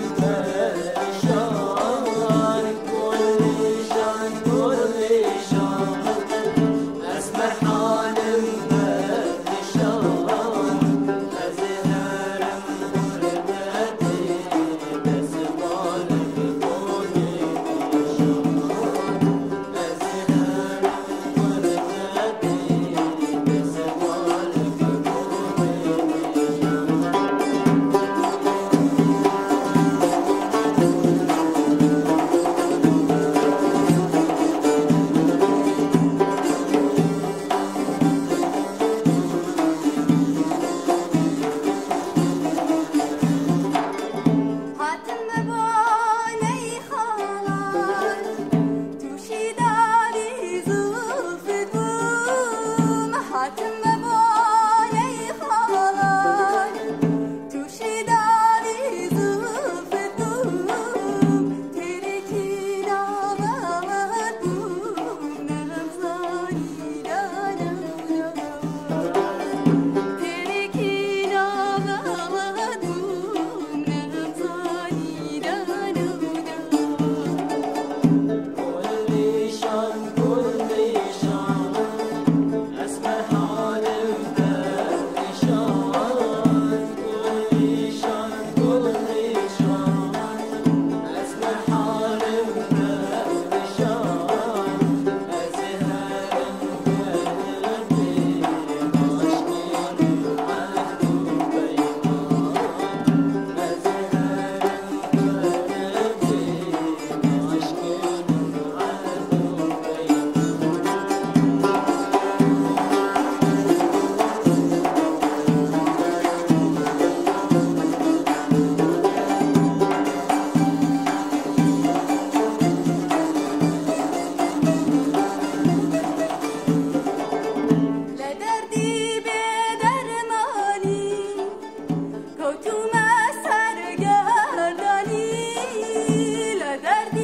the little. perder